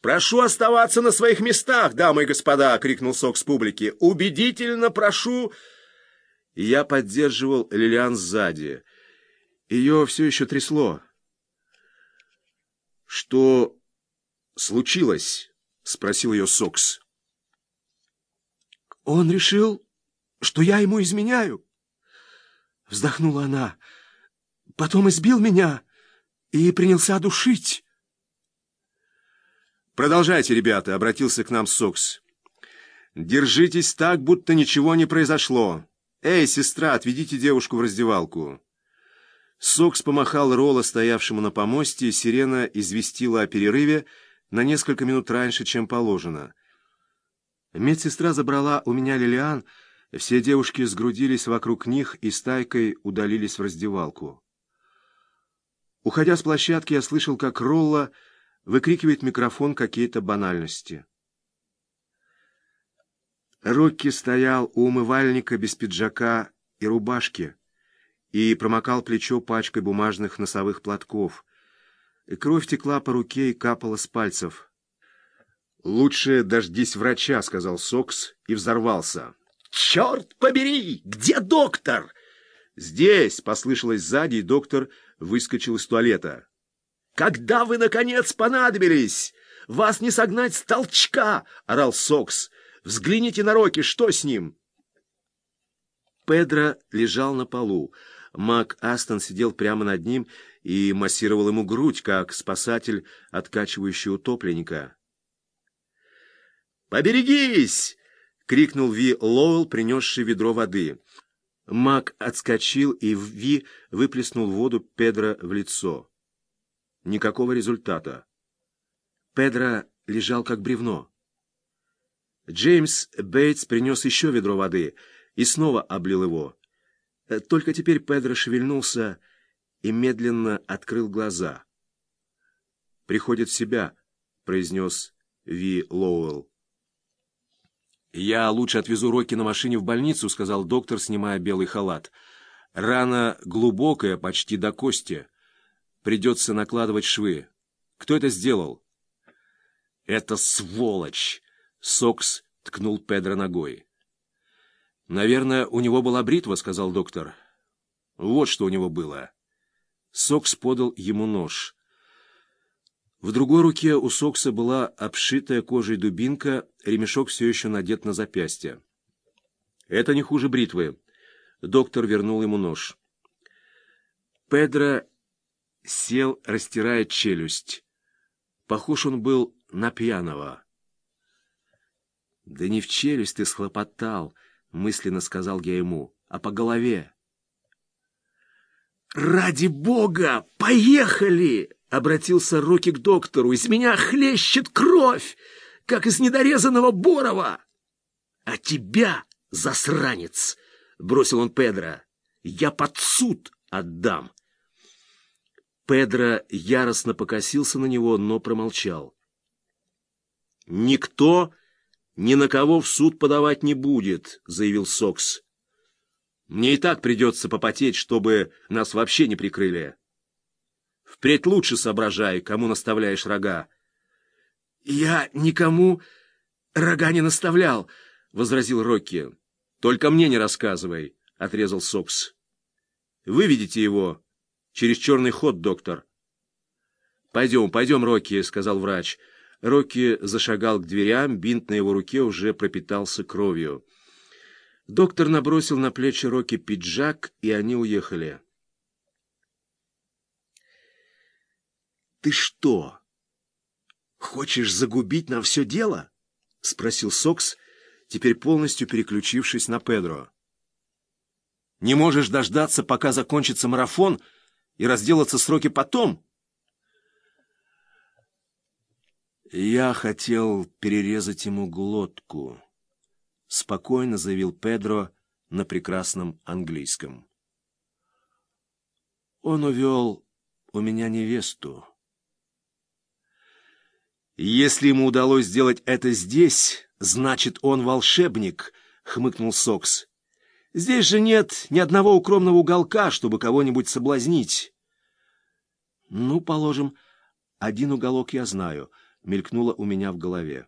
«Прошу оставаться на своих местах, дамы и господа!» — крикнул Сок с публики. «Убедительно прошу...» Я поддерживал Лилиан сзади. Ее все еще трясло. «Что случилось?» — спросил ее Сокс. «Он решил, что я ему изменяю!» Вздохнула она. «Потом избил меня и принялся душить». «Продолжайте, ребята», — обратился к нам Сокс. «Держитесь так, будто ничего не произошло. Эй, сестра, отведите девушку в раздевалку». Сокс помахал Ролла, стоявшему на помосте, и сирена известила о перерыве на несколько минут раньше, чем положено. Медсестра забрала у меня Лилиан, все девушки сгрудились вокруг них и стайкой удалились в раздевалку. Уходя с площадки, я слышал, как Ролла выкрикивает микрофон какие-то банальности. Рокки стоял у умывальника без пиджака и рубашки и промокал плечо пачкой бумажных носовых платков. Кровь текла по руке и капала с пальцев. «Лучше дождись врача», — сказал Сокс и взорвался. «Черт побери! Где доктор?» «Здесь!» — послышалось сзади, и доктор выскочил из туалета. «Когда вы, наконец, понадобились? Вас не согнать с толчка!» — орал Сокс. «Взгляните на Рокки, что с ним?» Педро лежал на полу. Мак Астон сидел прямо над ним и массировал ему грудь, как спасатель, откачивающий утопленника. «Поберегись!» — крикнул Ви Лоуэлл, принесший ведро воды. Мак отскочил, и Ви выплеснул воду Педро в лицо. Никакого результата. Педро лежал как бревно. Джеймс Бейтс принес еще ведро воды и снова облил его. Только теперь Педро шевельнулся и медленно открыл глаза. «Приходит в себя», — произнес Ви Лоуэлл. «Я лучше отвезу Рокки на машине в больницу», — сказал доктор, снимая белый халат. «Рана глубокая, почти до кости. Придется накладывать швы. Кто это сделал?» «Это сволочь!» — Сокс ткнул Педро ногой. «Наверное, у него была бритва», — сказал доктор. «Вот что у него было». Сокс подал ему нож. В другой руке у Сокса была обшитая кожей дубинка, ремешок все еще надет на запястье. «Это не хуже бритвы». Доктор вернул ему нож. Педро сел, растирая челюсть. Похож он был на пьяного. «Да не в челюсть ты схлопотал», — мысленно сказал я ему, — «а по голове». «Ради бога, поехали!» — обратился Рокки к доктору. «Из меня хлещет кровь, как из недорезанного Борова!» «А тебя, засранец!» — бросил он Педро. «Я под суд отдам!» Педро яростно покосился на него, но промолчал. «Никто ни на кого в суд подавать не будет», — заявил Сокс. «Мне и так придется попотеть, чтобы нас вообще не прикрыли. Впредь лучше соображай, кому наставляешь рога». «Я никому рога не наставлял», — возразил Рокки. «Только мне не рассказывай», — отрезал Сокс. «Выведите его через черный ход, доктор». «Пойдем, пойдем, Рокки», — сказал врач. Рокки зашагал к дверям, бинт на его руке уже пропитался кровью. Доктор набросил на плечи Рокки пиджак, и они уехали. «Ты что, хочешь загубить нам все дело?» — спросил Сокс, теперь полностью переключившись на Педро. «Не можешь дождаться, пока закончится марафон, и разделаться с Рокки потом?» «Я хотел перерезать ему глотку», — спокойно заявил Педро на прекрасном английском. «Он увел у меня невесту». «Если ему удалось сделать это здесь, значит, он волшебник», — хмыкнул Сокс. «Здесь же нет ни одного укромного уголка, чтобы кого-нибудь соблазнить». «Ну, положим, один уголок я знаю», мелькнуло у меня в голове.